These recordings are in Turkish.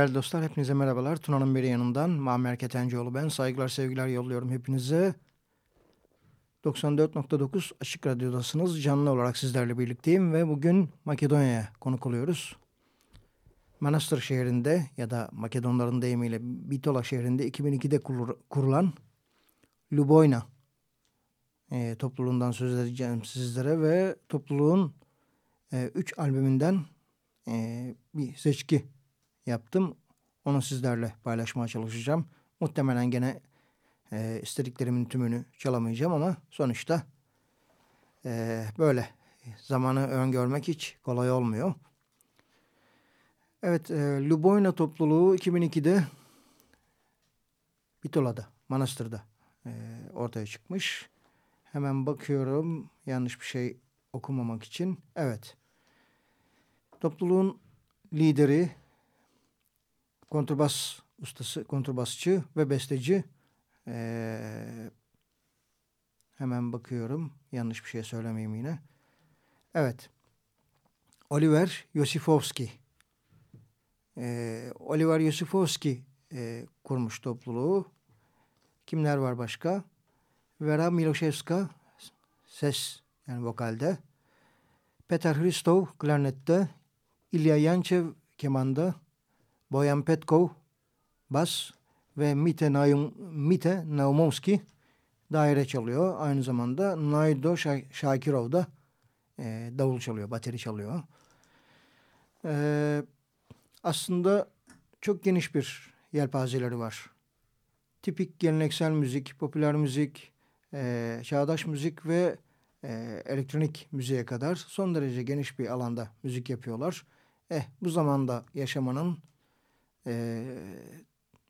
Değerli dostlar hepinize merhabalar. Tuna'nın biri yanından Muammer Ketencoğlu ben. Saygılar sevgiler yolluyorum hepinize. 94.9 Açık Radyo'dasınız. Canlı olarak sizlerle birlikteyim ve bugün Makedonya'ya konuk oluyoruz. Manastır şehrinde ya da Makedonların deyimiyle Bitola şehrinde 2002'de kurulan Luboyna e, topluluğundan söz edeceğim sizlere ve topluluğun 3 e, albümünden e, bir seçki yaptım. Onu sizlerle paylaşmaya çalışacağım. Muhtemelen gene e, istediklerimin tümünü çalamayacağım ama sonuçta e, böyle zamanı öngörmek hiç kolay olmuyor. Evet, e, Luboyna topluluğu 2002'de Bitola'da, Manastır'da e, ortaya çıkmış. Hemen bakıyorum yanlış bir şey okumamak için. Evet, topluluğun lideri kontrbas ustası, kontrbasçı ve besteci. Ee, hemen bakıyorum. Yanlış bir şey söylemeyeyim yine. Evet. Oliver Yosifovski. Ee, Oliver Yosifovski e, kurmuş topluluğu. Kimler var başka? Vera Miloševska ses yani vokalde. Peter Hristov klarnette. Ilya Yanchev kemanda. Boyan Petkov bas ve Mite, Naum, Mite Naumovski daire çalıyor. Aynı zamanda Naido Şakirov da e, davul çalıyor, bateri çalıyor. E, aslında çok geniş bir yelpazeleri var. Tipik geleneksel müzik, popüler müzik, e, çağdaş müzik ve e, elektronik müziğe kadar son derece geniş bir alanda müzik yapıyorlar. Eh bu zamanda yaşamanın e,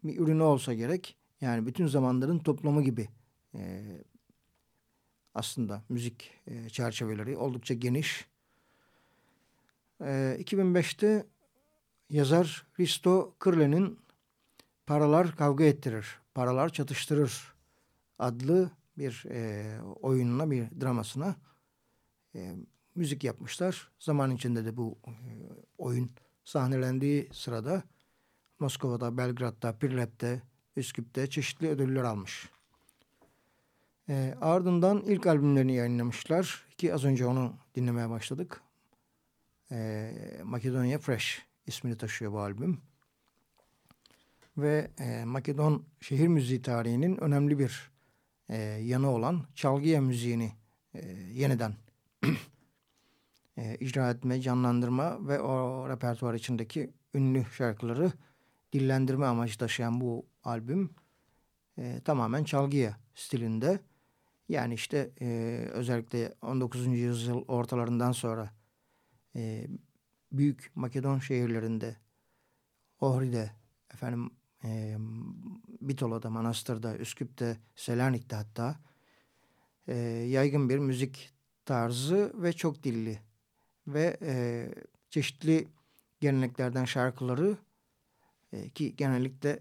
bir ürünü olsa gerek. Yani bütün zamanların toplamı gibi e, aslında müzik e, çerçeveleri oldukça geniş. E, 2005'te yazar Risto Kırle'nin Paralar Kavga Ettirir, Paralar Çatıştırır adlı bir e, oyununa, bir dramasına e, müzik yapmışlar. Zaman içinde de bu e, oyun sahnelendiği sırada Moskova'da, Belgrad'da, Pirlep'te, Üsküp'te çeşitli ödüller almış. E, ardından ilk albümlerini yayınlamışlar ki az önce onu dinlemeye başladık. E, Makedonya Fresh ismini taşıyor bu albüm. Ve e, Makedon şehir müziği tarihinin önemli bir e, yanı olan çalgıya müziğini e, yeniden e, icra etme, canlandırma ve o repertuar içindeki ünlü şarkıları dillendirme amacı taşıyan bu albüm e, tamamen çalgıya stilinde. Yani işte e, özellikle 19. yüzyıl ortalarından sonra e, büyük Makedon şehirlerinde Ohri'de, efendim e, Bitola'da, Manastır'da, Üsküp'te, Selanik'te hatta e, yaygın bir müzik tarzı ve çok dilli ve e, çeşitli geleneklerden şarkıları e, ki genellikle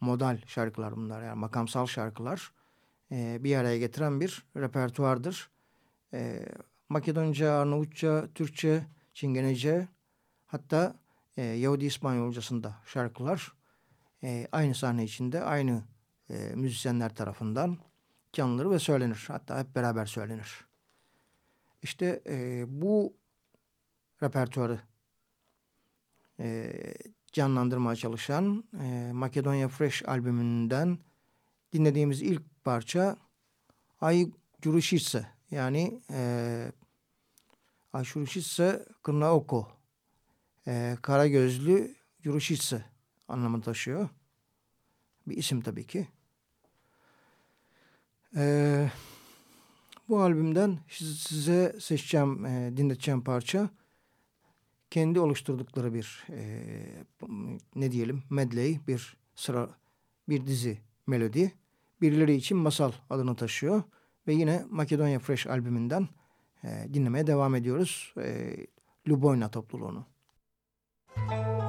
modal şarkılar bunlar yani makamsal şarkılar e, bir araya getiren bir repertuardır. E, Makedonca, Arnavutça, Türkçe, Çingenece hatta e, Yahudi İspanyolcasında şarkılar e, aynı sahne içinde aynı e, müzisyenler tarafından canlıdır ve söylenir. Hatta hep beraber söylenir. İşte e, bu repertuarı e, canlandırmaya çalışan e, Makedonya Fresh albümünden dinlediğimiz ilk parça Ay Juruşitse yani e, Ay Juruşitse Kırnaoko e, Kara Gözlü Juruşitse anlamını taşıyor. Bir isim tabii ki. E, bu albümden size seçeceğim, e, dinleteceğim parça kendi oluşturdukları bir e, ne diyelim medley bir sıra bir dizi melodi birileri için masal adını taşıyor ve yine Makedonya Fresh albümünden e, dinlemeye devam ediyoruz e, Luboyna topluluğunu. Müzik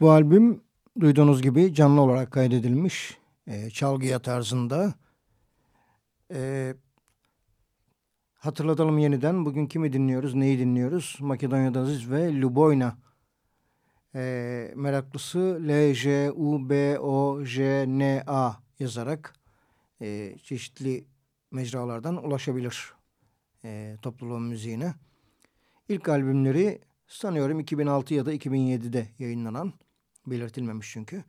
Bu albüm duyduğunuz gibi canlı olarak kaydedilmiş. E, çalgıya tarzında. E, hatırlatalım yeniden. Bugün kimi dinliyoruz, neyi dinliyoruz? Makedonya'da Aziz ve Luboyna. E, meraklısı L-J-U-B-O-J-N-A yazarak e, çeşitli mecralardan ulaşabilir e, topluluğun müziğine. İlk albümleri sanıyorum 2006 ya da 2007'de yayınlanan belirtilmemiş çünkü.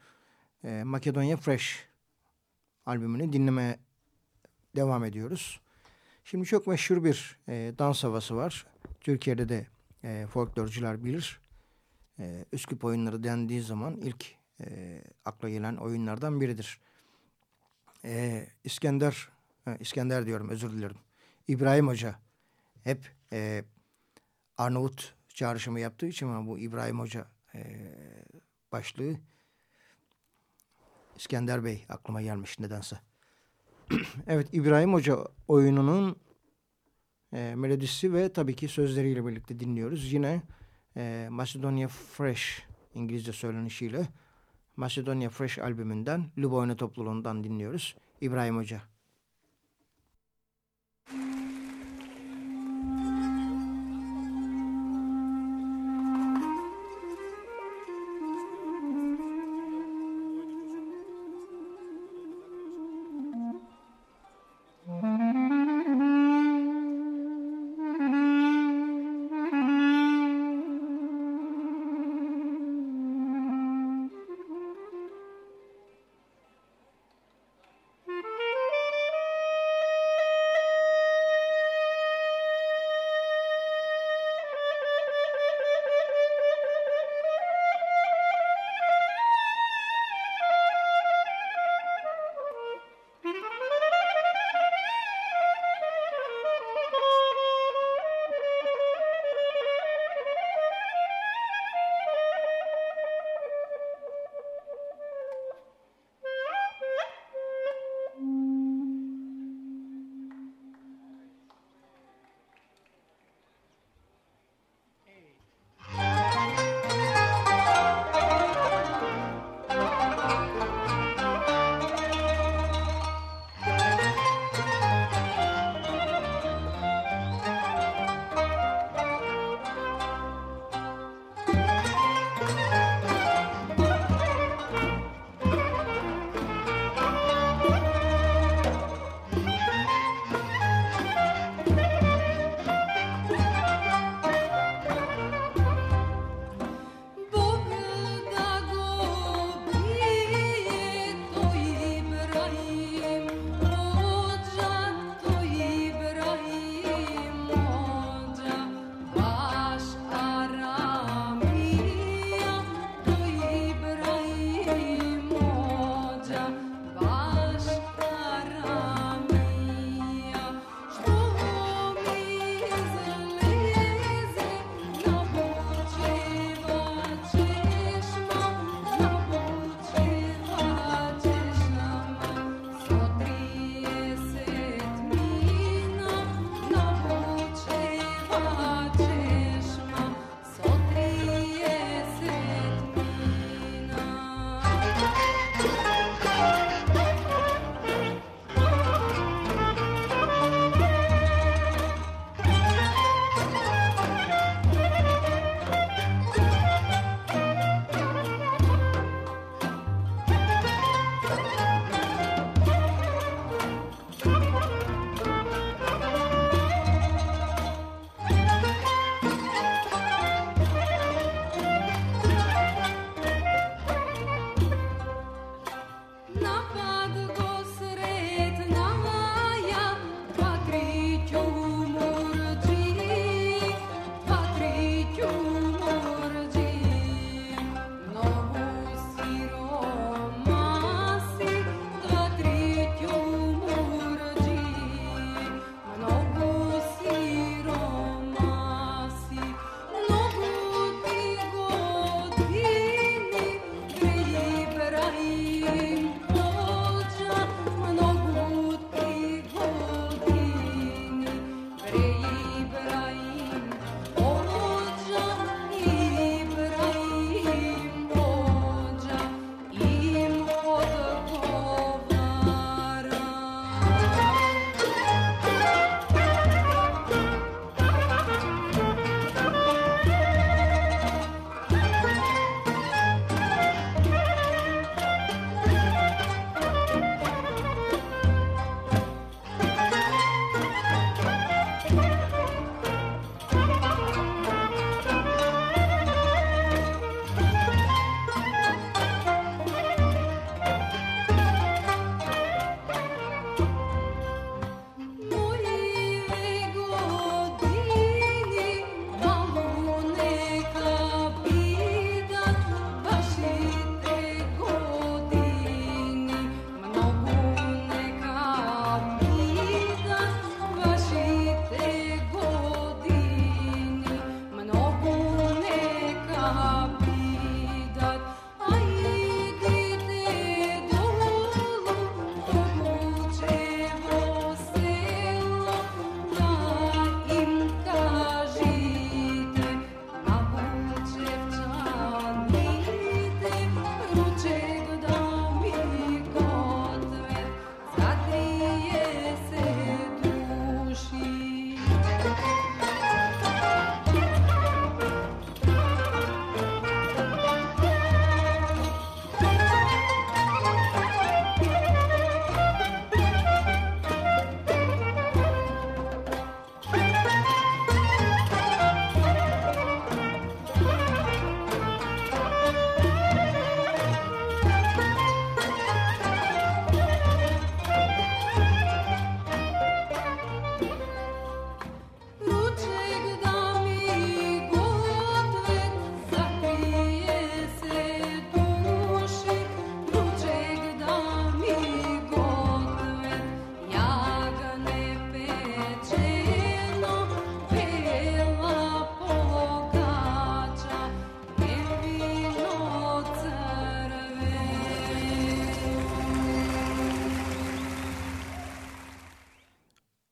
E, Makedonya Fresh albümünü dinlemeye devam ediyoruz. Şimdi çok meşhur bir e, dans havası var. Türkiye'de de e, folklorcular bilir. E, Üsküp oyunları dendiği zaman ilk e, akla gelen oyunlardan biridir. E, İskender, e, İskender diyorum özür dilerim. İbrahim Hoca hep e, Arnavut çağrışımı yaptığı için ama bu İbrahim Hoca e, başlığı İskender Bey aklıma gelmiş nedense. evet İbrahim Hoca oyununun e, melodisi ve tabii ki sözleriyle birlikte dinliyoruz. Yine e, Macedonia Fresh İngilizce söylenişiyle Macedonia Fresh albümünden Luboyna topluluğundan dinliyoruz. İbrahim Hoca.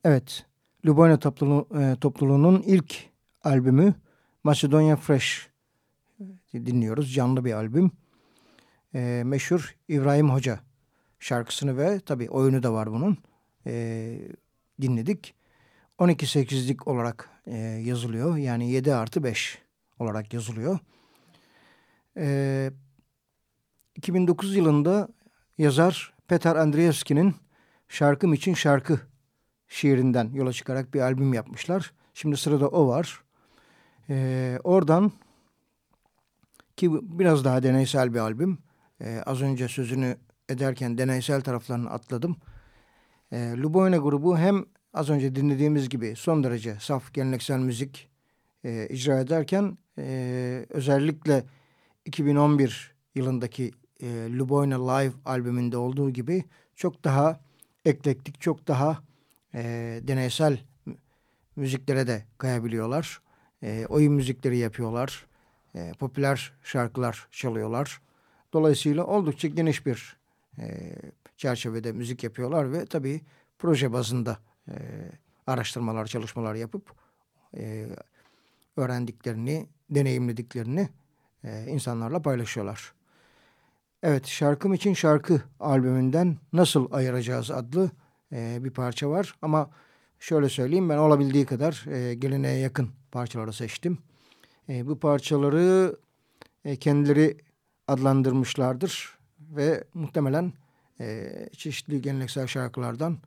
Evet, Lubona topluluğu, e, topluluğunun ilk albümü Macedonia Fresh dinliyoruz. Canlı bir albüm. E, meşhur İbrahim Hoca şarkısını ve tabii oyunu da var bunun. E, dinledik. 12-8'lik olarak e, yazılıyor. Yani 7 artı 5 olarak yazılıyor. E, 2009 yılında yazar Peter Andreevski'nin Şarkım için Şarkı şiirinden yola çıkarak bir albüm yapmışlar. Şimdi sırada o var. Ee, oradan ki biraz daha deneysel bir albüm. Ee, az önce sözünü ederken deneysel taraflarını atladım. Ee, Luboyna grubu hem az önce dinlediğimiz gibi son derece saf geleneksel müzik e, icra ederken e, özellikle 2011 yılındaki e, Luboyna Live albümünde olduğu gibi çok daha eklektik, çok daha e, deneysel müziklere de kayabiliyorlar. E, oyun müzikleri yapıyorlar. E, popüler şarkılar çalıyorlar. Dolayısıyla oldukça geniş bir e, çerçevede müzik yapıyorlar ve tabii proje bazında e, araştırmalar, çalışmalar yapıp e, öğrendiklerini, deneyimlediklerini e, insanlarla paylaşıyorlar. Evet, Şarkım için Şarkı albümünden Nasıl Ayıracağız adlı e, bir parça var. Ama şöyle söyleyeyim ben olabildiği kadar e, geleneğe yakın parçaları seçtim. E, bu parçaları e, kendileri adlandırmışlardır ve muhtemelen e, çeşitli geleneksel şarkılardan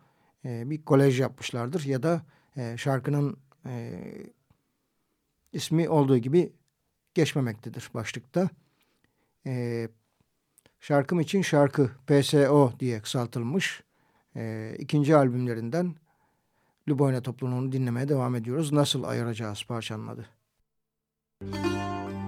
e, bir kolej yapmışlardır ya da e, şarkının e, ismi olduğu gibi geçmemektedir başlıkta. E, şarkım için şarkı PSO diye kısaltılmış e, ikinci albümlerinden Luboyna topluluğunu dinlemeye devam ediyoruz. Nasıl ayıracağız parçanın adı. Müzik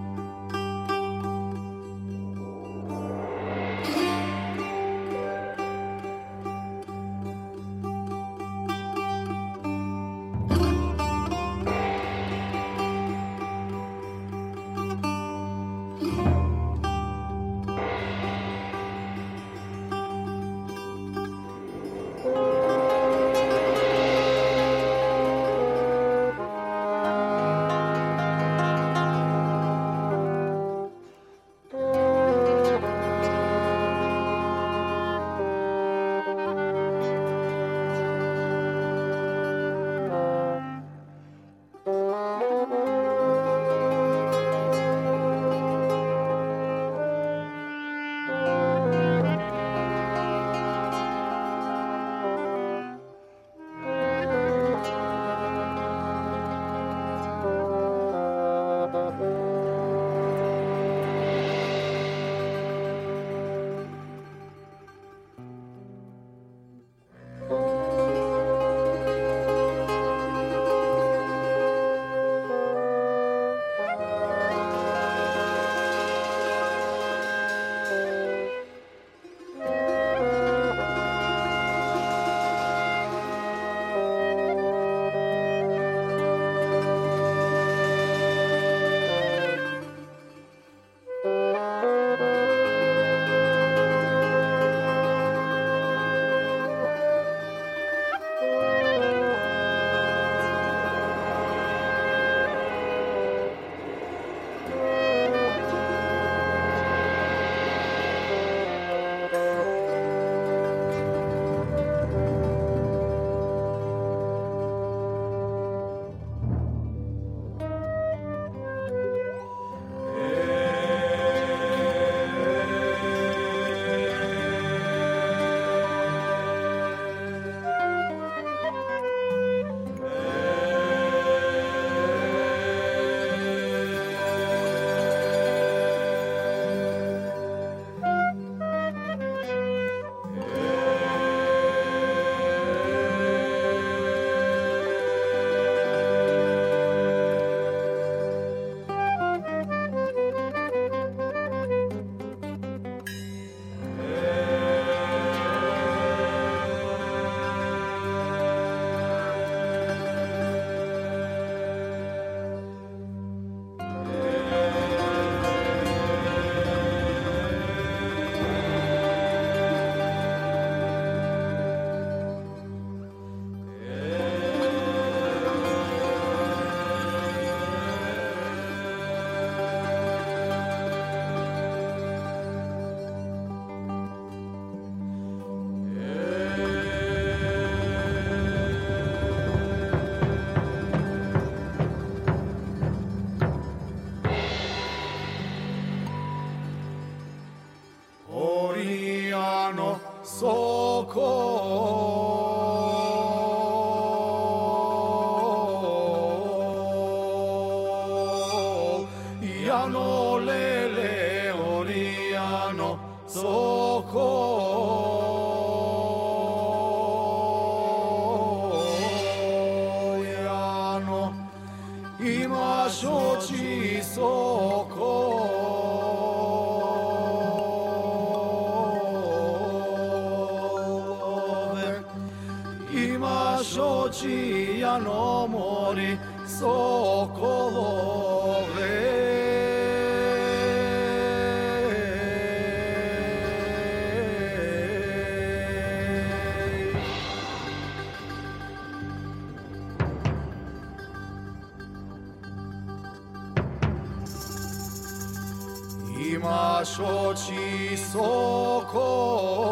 що чи соко.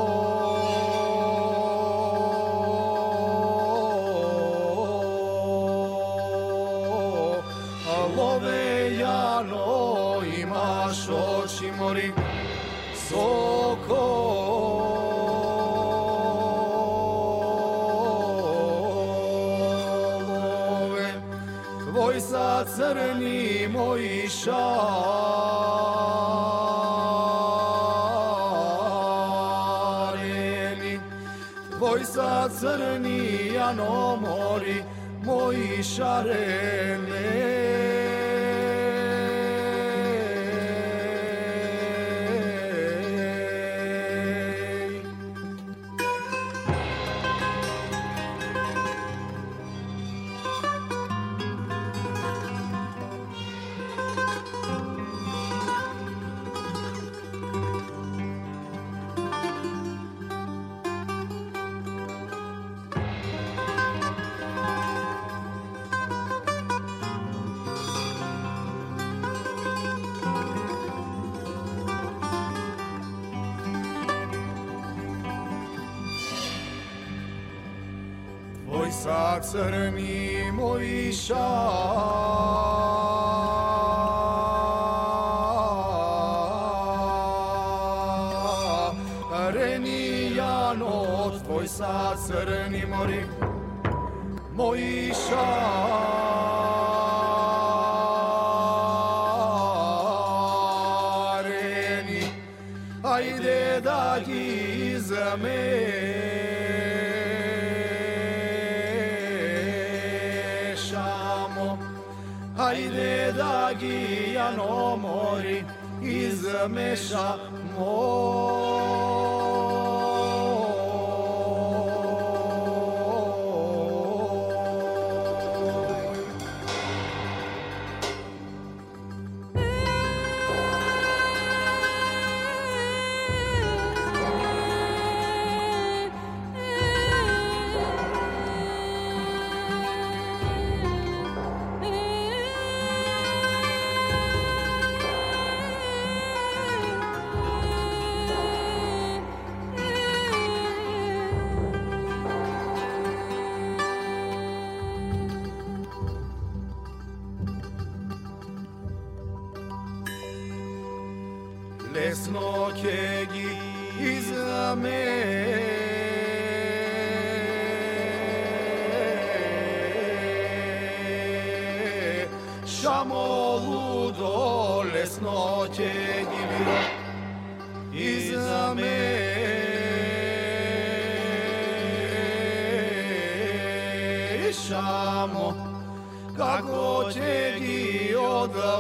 Sa jano mori moji šarene Τεσνοκέγγι Ισαμέ Şamolu doles noke gibi izame. Şamo kako te giyo da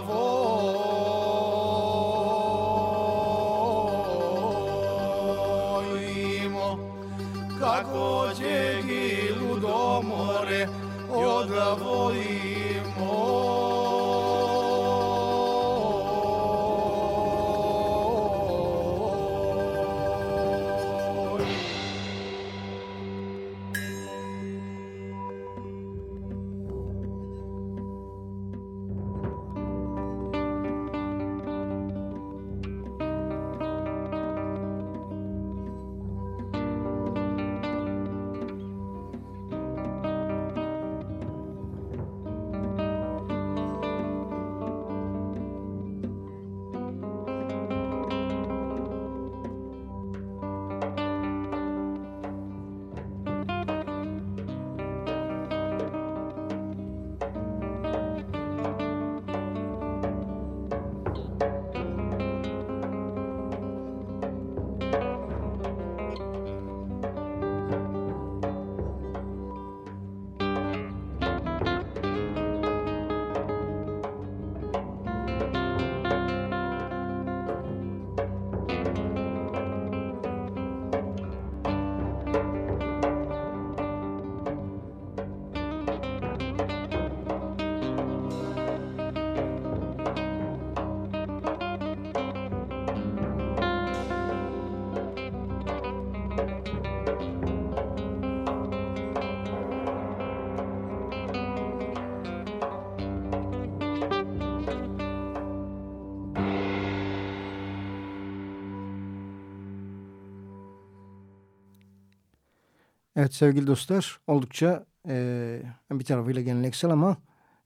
Evet sevgili dostlar oldukça e, bir tarafıyla geleneksel ama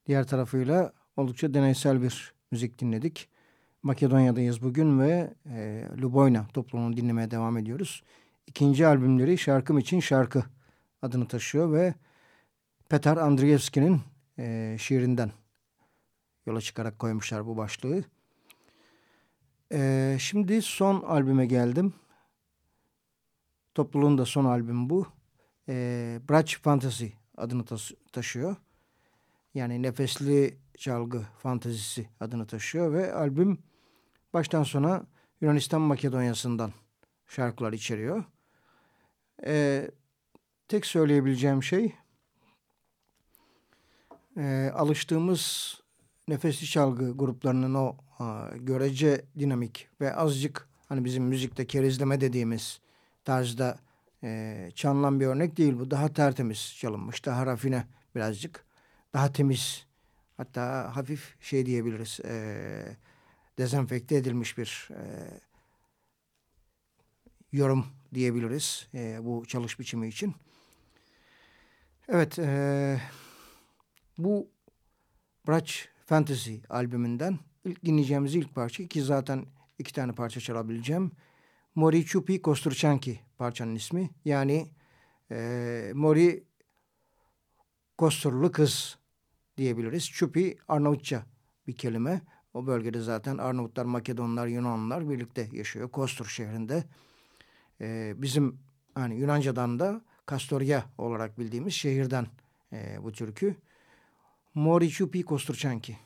diğer tarafıyla oldukça deneysel bir müzik dinledik. Makedonya'dayız bugün ve e, Luboyna topluluğunu dinlemeye devam ediyoruz. İkinci albümleri Şarkım için Şarkı adını taşıyor ve Petar Andrievski'nin e, şiirinden yola çıkarak koymuşlar bu başlığı. E, şimdi son albüme geldim. Topluluğun da son albümü bu. E, Brach Fantasy adını taşıyor. Yani nefesli çalgı fantazisi adını taşıyor ve albüm baştan sona Yunanistan Makedonya'sından şarkılar içeriyor. Ee, tek söyleyebileceğim şey e, alıştığımız nefesli çalgı gruplarının o a, görece dinamik ve azıcık hani bizim müzikte kerizleme dediğimiz tarzda e, çalınan bir örnek değil bu. Daha tertemiz çalınmış, daha rafine birazcık, daha temiz hatta hafif şey diyebiliriz e, dezenfekte edilmiş bir e, yorum diyebiliriz e, bu çalış biçimi için. Evet, e, bu Brach Fantasy albümünden ilk dinleyeceğimiz ilk parça ki zaten iki tane parça çalabileceğim. Mori Chupi parçanın ismi. Yani e, Mori Kosturlu Kız diyebiliriz. Chupi Arnavutça bir kelime. O bölgede zaten Arnavutlar, Makedonlar, Yunanlılar birlikte yaşıyor. Kostur şehrinde. E, bizim hani Yunanca'dan da Kastoria olarak bildiğimiz şehirden e, bu türkü. Mori Chupi Kosturchanki.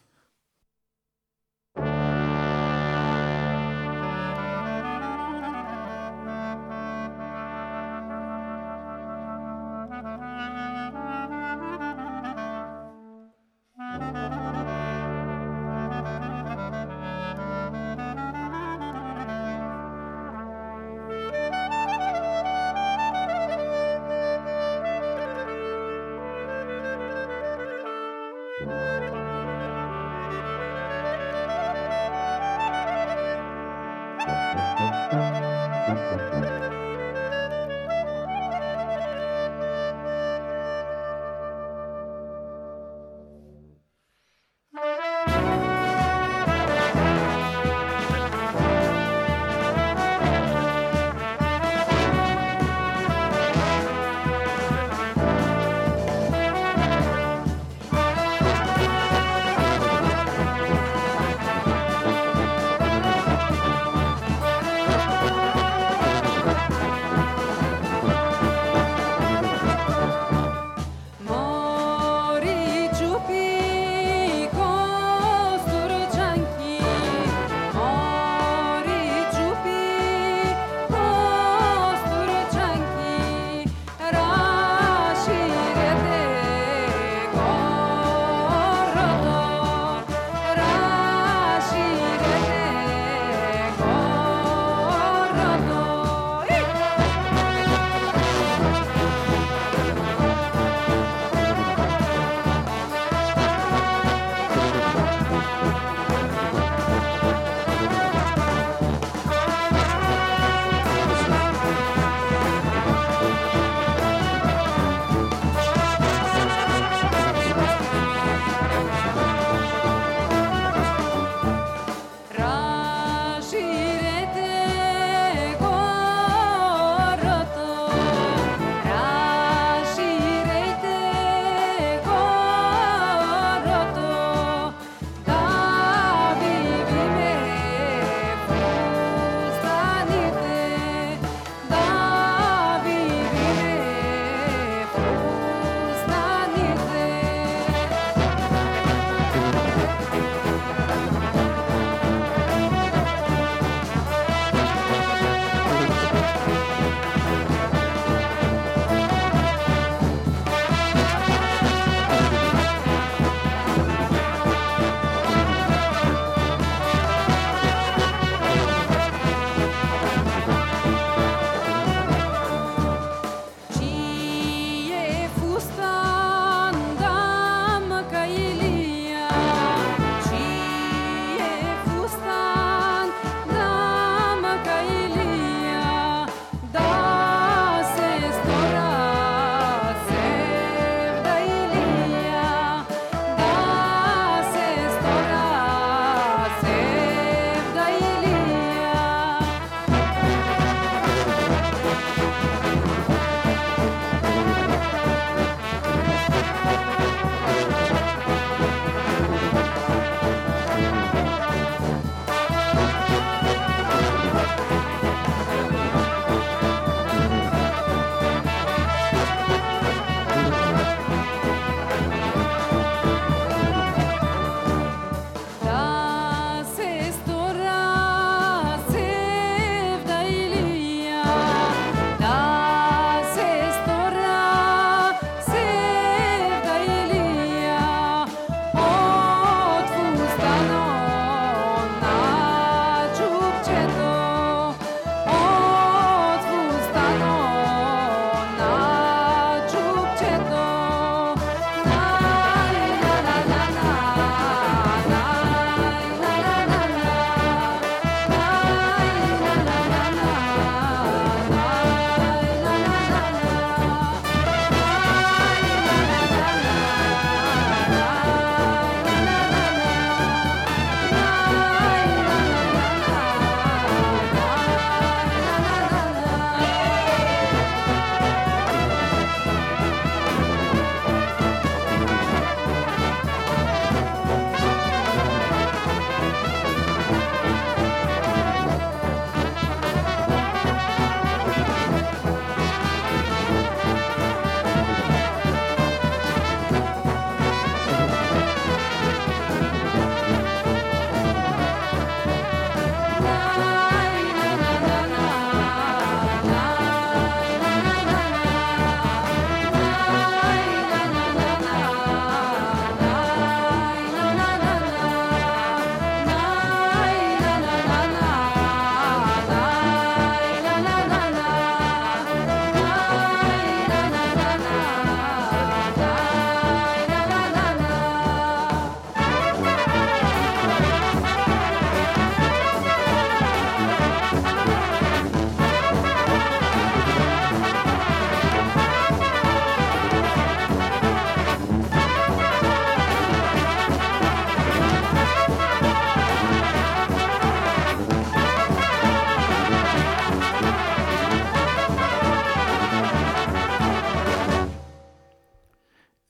gentle.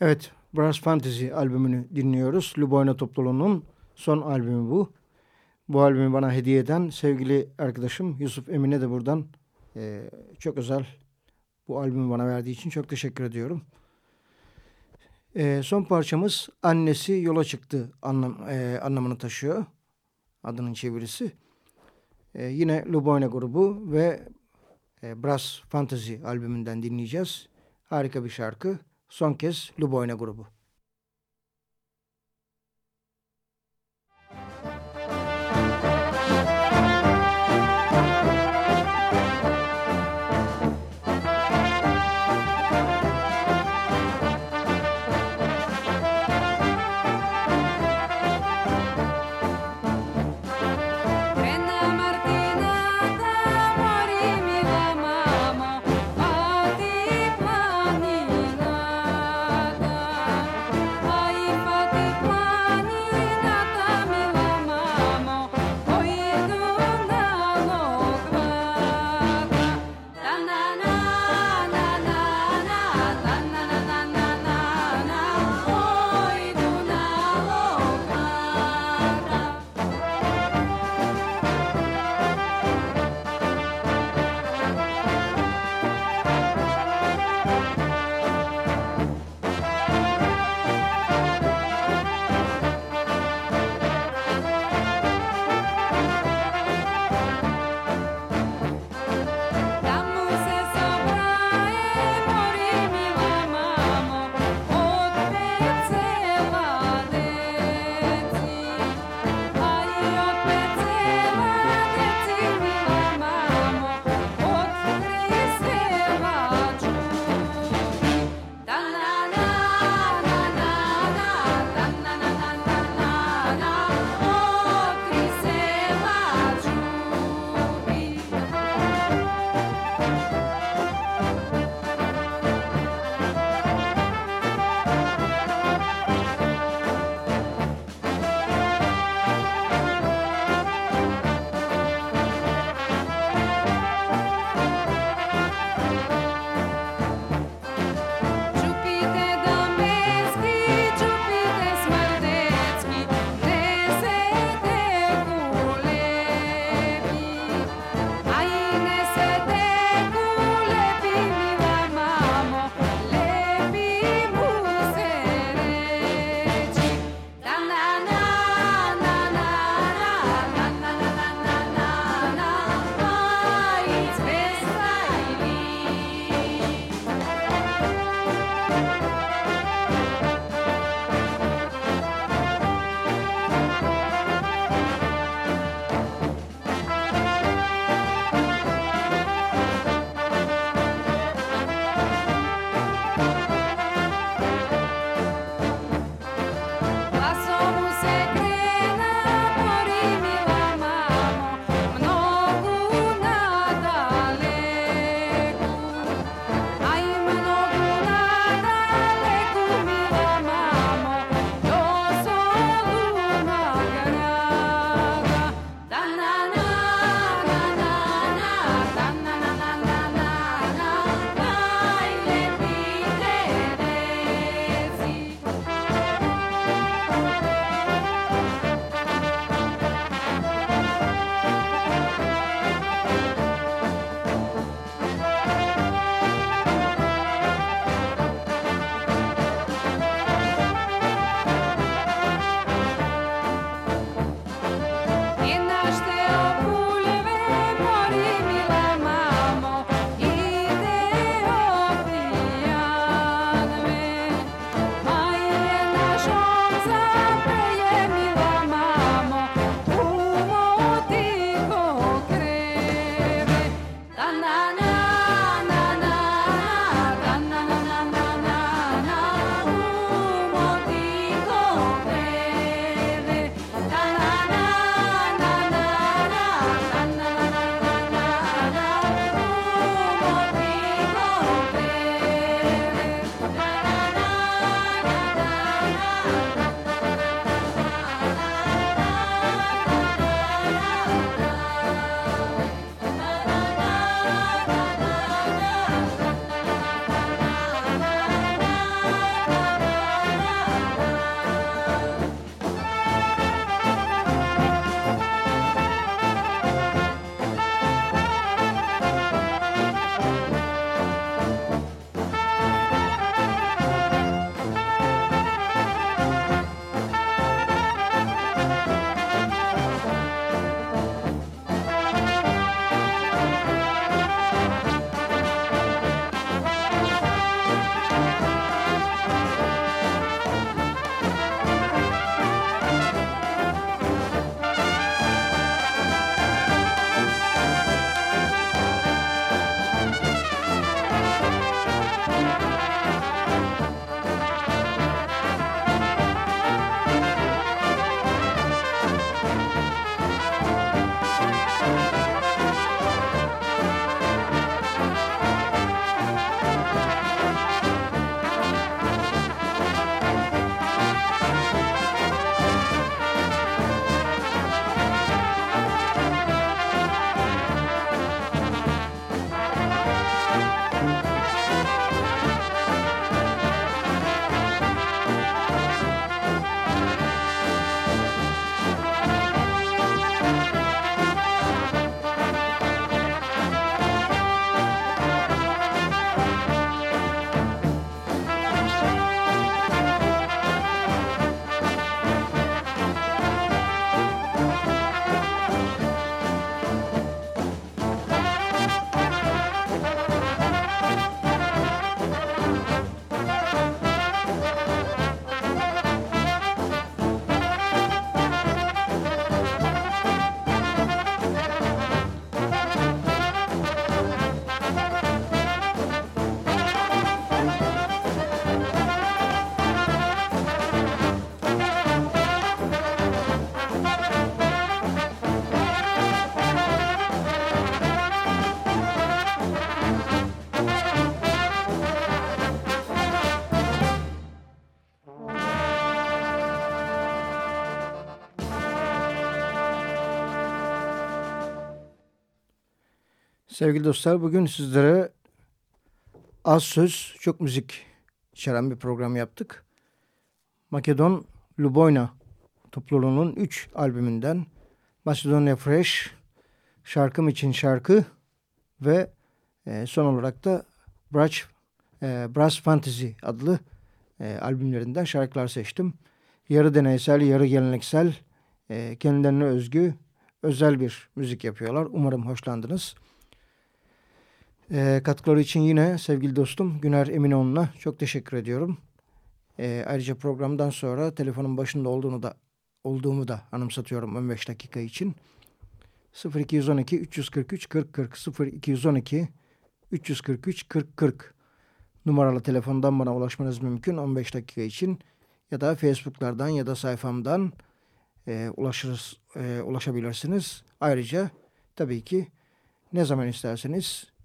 Evet, Brass Fantasy albümünü dinliyoruz. Luboyna topluluğunun son albümü bu. Bu albümü bana hediye eden sevgili arkadaşım Yusuf Emine de buradan e, çok özel bu albümü bana verdiği için çok teşekkür ediyorum. E, son parçamız Annesi Yola Çıktı anlam, e, anlamını taşıyor. Adının çevirisi. E, yine Luboyna grubu ve e, Brass Fantasy albümünden dinleyeceğiz. Harika bir şarkı. Son kez Luboyna grubu. Sevgili dostlar bugün sizlere az söz çok müzik içeren bir program yaptık. Makedon Luboyna topluluğunun 3 albümünden Macedonia Fresh, Şarkım için Şarkı ve e, son olarak da Brass, e, Brass Fantasy adlı e, albümlerinden şarkılar seçtim. Yarı deneysel, yarı geleneksel, e, kendilerine özgü, özel bir müzik yapıyorlar. Umarım hoşlandınız. E, katkıları için yine sevgili dostum Güner Eminoğlu'na çok teşekkür ediyorum. E, ayrıca programdan sonra telefonun başında olduğunu da olduğumu da anımsatıyorum 15 dakika için. 0212 343 40 40 0212 343 40 40 numaralı telefondan bana ulaşmanız mümkün 15 dakika için ya da Facebook'lardan ya da sayfamdan e, ulaşırız, e, ulaşabilirsiniz. Ayrıca tabii ki ne zaman isterseniz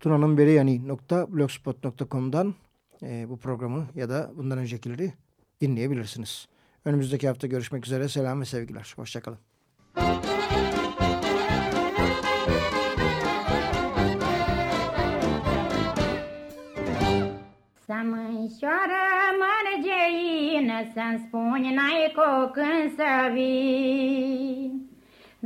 tunanınberiyani.blogspot.com'dan e, bu programı ya da bundan öncekileri dinleyebilirsiniz. Önümüzdeki hafta görüşmek üzere. Selam ve sevgiler. Hoşçakalın. Să mărgeină, Să-mi spuni n-ai cu când să vii.